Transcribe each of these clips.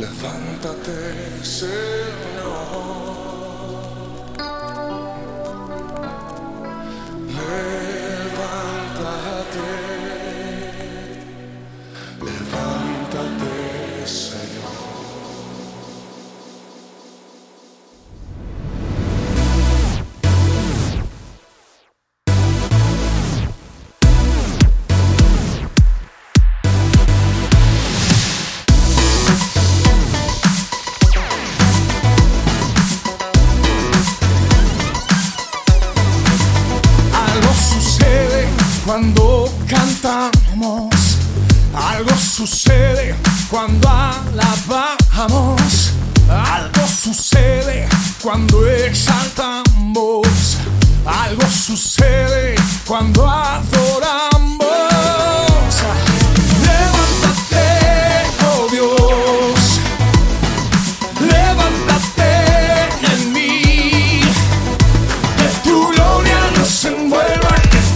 Levántate, Señor. Levántate. Levántate, cuando cantamos. Algo sucede cuando alabamos. Algo sucede cuando exaltamos. Algo sucede cuando adoramos.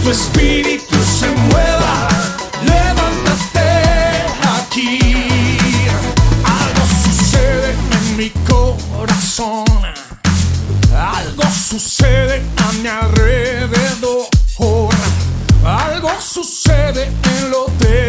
Tu espíritu se mueva. Levántate aquí. Algo sucede en mi corazón. Algo sucede a mi alrededor. Algo sucede en lo terrenal.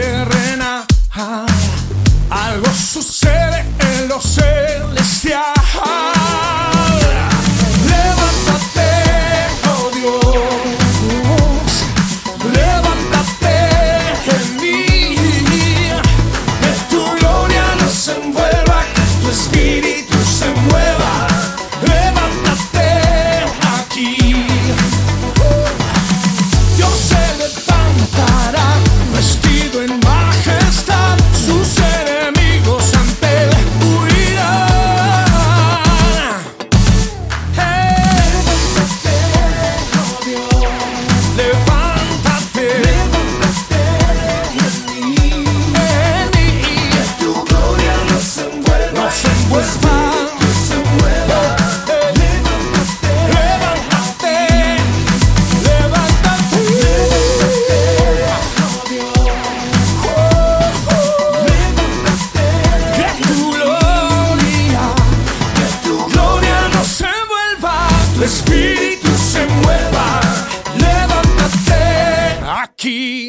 Pues Los manos se vuelve, levantaste, levantaste, levantate, levantaste, levantaste, tu gloria, que tu gloria no se vuelva, tu espíritu se mueva, levantaste aquí.